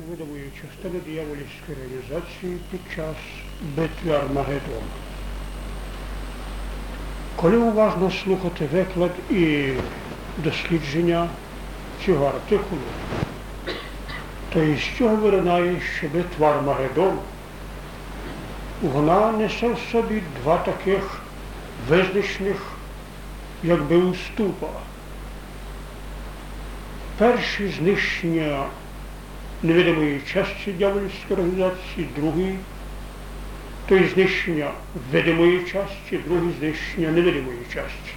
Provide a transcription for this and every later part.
невидимої частини диявольської реалізації під час битви Армагеддон. Коли уважно слухати виклад і дослідження цього артикулу, то із цього виринає, що битва Армагеддон, вона несе в собі два таких визначних, якби уступа. Перший знищення невидимої часті дьявольської організації, другий то є знищення видимої часті, другий знищення невидимої часті.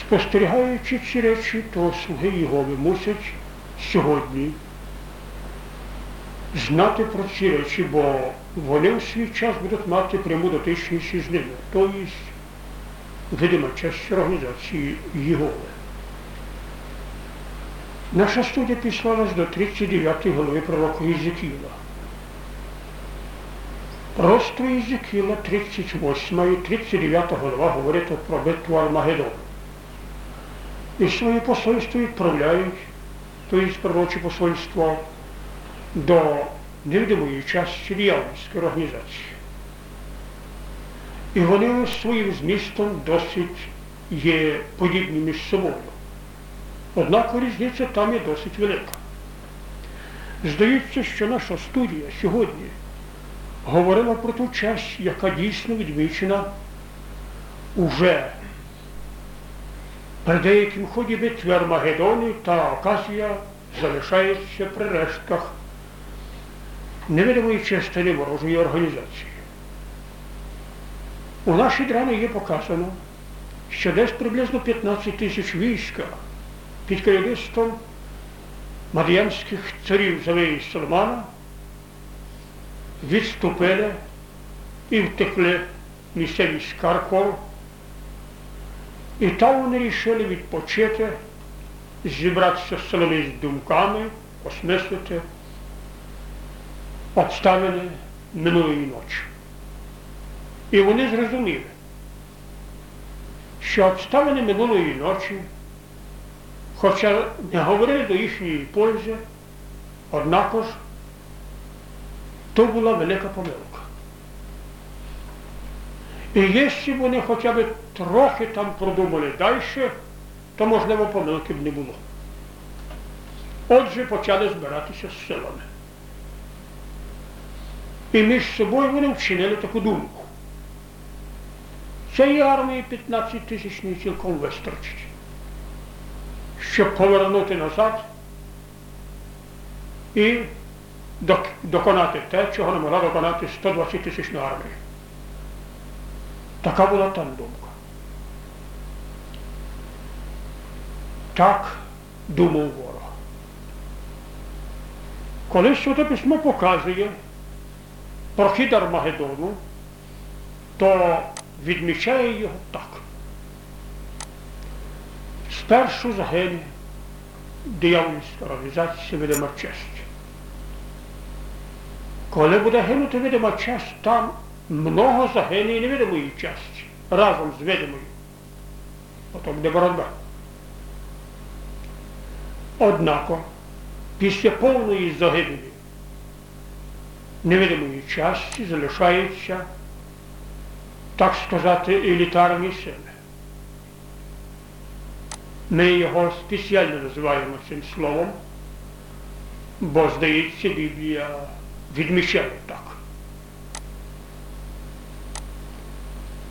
Спостерігаючи ці речі, то слуги Єгови мусять сьогодні знати про ці речі, бо вони в свій час будуть мати пряму дотичність із ними, тобто видима часть організації Єгови. Наша студія післалась до 39 голови пророка Єзекіла. Просто Єзекіла 38 і 39 голова говорить про битву Армагеддон. І своє посольство відправляють, тобто пророче посольство, до невидимої частини діяльницької організації. І вони своїм змістом досить є подібні між собою. Однак різниця там є досить велика. Здається, що наша студія сьогодні говорила про ту часть, яка дійсно відмічена уже при деяким ході битви Армагеддоні та оказія залишається при рештках невидимої частини ворожої організації. У нашій драмі є показано, що десь приблизно 15 тисяч війська під керівництвом мад'янських царів Завеї Салмана відступили і втекли місцевість Карков. І там вони вирішили відпочити, зібратися з силами думками, осмислити обставини минулої ночі. І вони зрозуміли, що обставини минулої ночі, хоча не говорили до їхньої пользи, однако ж то була велика помилка. І якщо вони хоча б трохи там продумали далі, то, можливо, помилки б не було. Отже, почали збиратися з силами. І між собою вони вчинили таку думку. Цієї армії 15 тисячної цілком вистачить, щоб повернути назад і доконати те, чого не могла доконати 120 тисячна армія. Така була там думка. Так думав ворог. Коли Святе письмо показує прохід Армагеддону, то відмічає його так. Спершу загине диявольська організація видима честь. Коли буде гинути видима честь, там много загине і невидимої часті разом з видимою. Потім буде боротьба. Однако після повної загибелі невидимої часті залишаються, так сказати, елітарні сили. Ми його спеціально називаємо цим словом, бо, здається, Біблія відмічає так.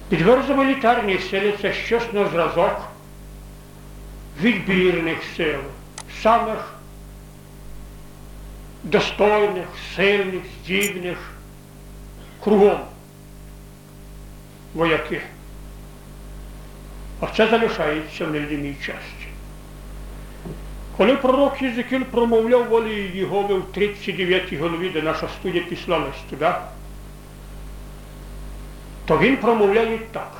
Підтверджуємо елітарні сили це щось на зразок відбірних сил, самих достойних, сильних, здібних, кругом вояки. А це залишається в невідомій часті. Коли пророк Єзекіль промовляв волі Єгови в 39 голові, де наша студія післалась туди, то він промовляє так,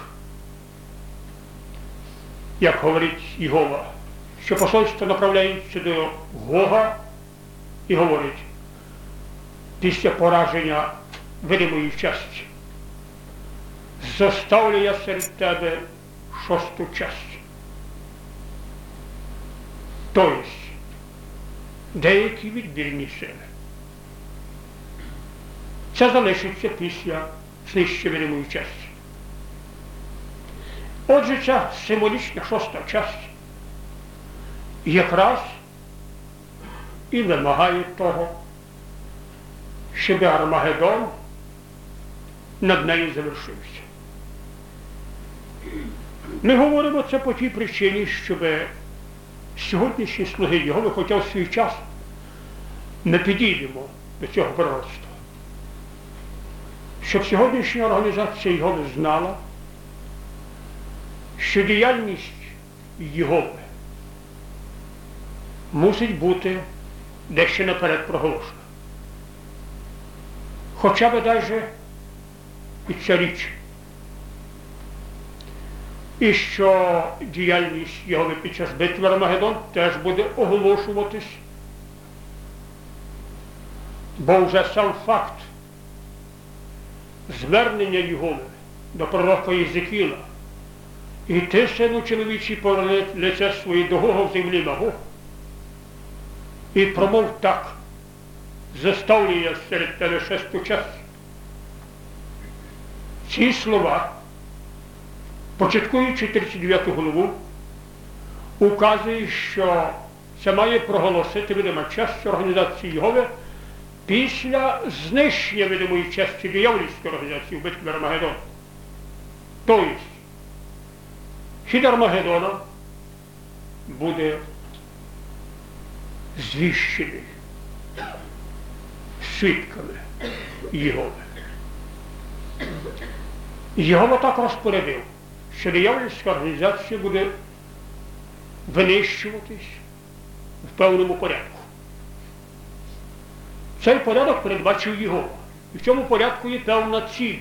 як говорить Єгова, що посольство направляється до Гога і говорить, після пораження видимої часті, заставлю я серед тебе шосту часть. Тобто, деякі відбірні сили. Це залишиться після видимої часті. Отже, ця символічна шоста часть якраз і вимагає того, щоб Армагеддон над нею завершився. Ми говоримо це по тій причині, щоб сьогоднішні слуги Його, хоча в свій час не підійдемо до цього пророцтва. Щоб сьогоднішня організація його знала, що діяльність Єгови мусить бути дещо наперед проголошена. Хоча б навіть і ця річ. І що діяльність Єгови під час битви Армагеддон теж буде оголошуватись, бо вже сам факт звернення Єгови до пророка Єзекіла і ти, сину чоловічий, поверни лице своє до в землі Магог, і промов так, заставлю я серед тебе шесту частину. Ці слова, початкуючи 39 голову, указує, що це має проголосити видима часть організації Єгови після знищення видимої часті диявольської організації в битві Армагеддон. Тобто, хід Армагеддона буде звіщений свідками Єгови. Єгова так розпорядив, диявольська організація буде винищуватись в певному порядку. Цей порядок передбачив Єгова. І в цьому порядку є певна ціль.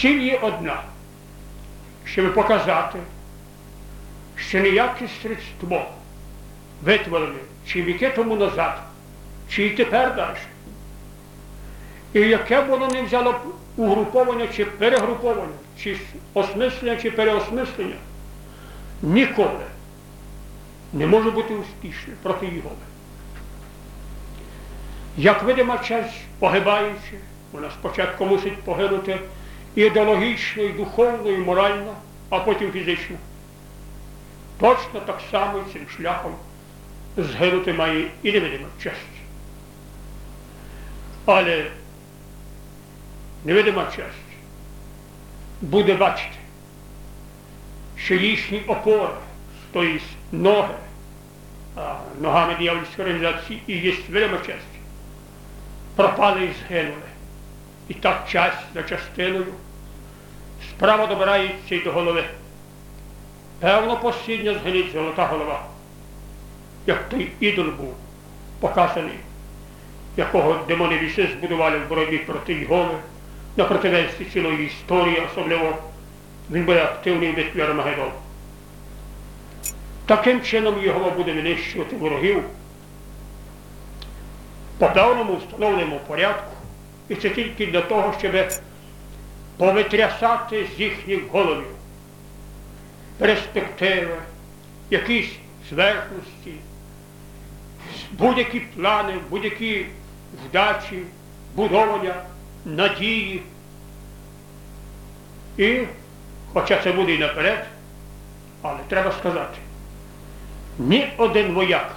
Ціль є одна, щоб показати, що ніяке средство витворене чи віки тому назад, чи й тепер далі. І яке воно не взяло угруповання чи перегруповання, чи осмислення, чи переосмислення, ніколи не може бути успішним проти Єгови. Як видима часть погибаючи, вона спочатку мусить погинути ідеологічно, і духовно, і морально, а потім фізично. Точно так само цим шляхом згинути має і невидима часть. Але невидима часть буде бачити, що їхні опори, тобто ноги, ногами діявольської організації і є видима часть, пропали і згинули. І так часть за частиною справа добирається й до голови. Певно, послідня згинить золота голова, як той ідол був показаний якого демони віси збудували в боротьбі проти Єгови, на противенстві цілої історії, особливо він буде активний в битві Армагеддон. Таким чином Єгова буде винищувати ворогів по певному встановленому порядку. І це тільки для того, щоб повитрясати з їхніх головів перспективи, якісь зверхності, будь-які плани, будь-які вдачі, будовання, надії. І, хоча це буде і наперед, але треба сказати, ні один вояк,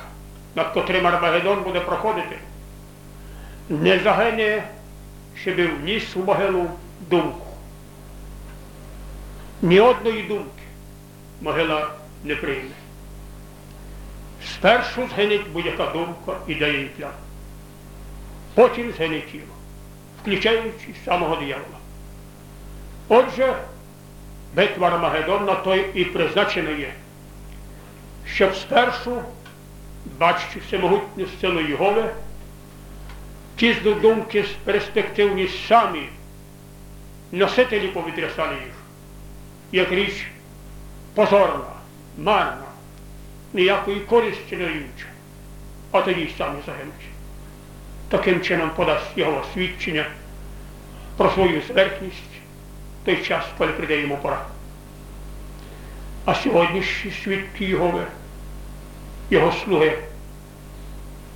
над котрим Армагеддон буде проходити, не загине, щоб вніс у могилу думку. Ні одної думки могила не прийме. Спершу згинеть будь-яка думка, ідея і план потім згине тіло, включаючи самого диявола. Отже, битва Армагеддон на той і призначена є, щоб спершу, бачачи всемогутню силу Єгови, ті думки перспективні самі носителі повітрясали їх, як річ позорна, марна, ніякої користі не даюча, а тоді самі загинуть таким чином подасть його свідчення про свою зверхність в той час, коли прийде йому пора. А сьогоднішні свідки Єгови його слуги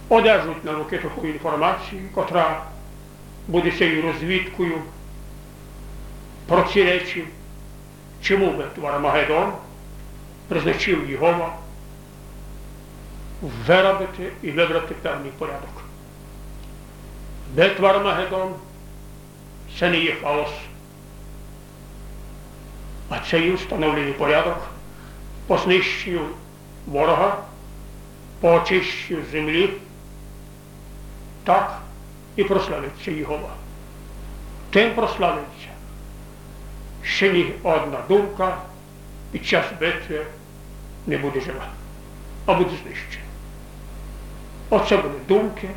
одержуть на руки таку інформацію, котра буде цією розвідкою про ці речі, чому битва Армагеддон призначив Єгова виробити і вибрати певний порядок. Битва Армагеддон це не є хаос, а це є встановлений порядок по знищенню ворога, по очищенню землі, так і прославиться Єгова. Тим прославиться, що ні одна думка під час битви не буде жива, а буде знищена. Оце були думки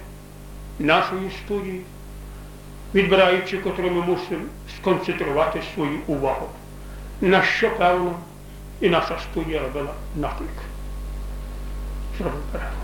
нашої студії, відбираючи, котру ми мусимо сконцентрувати свою увагу. На що певно і наша студія робила наклик. Зробив перегляд.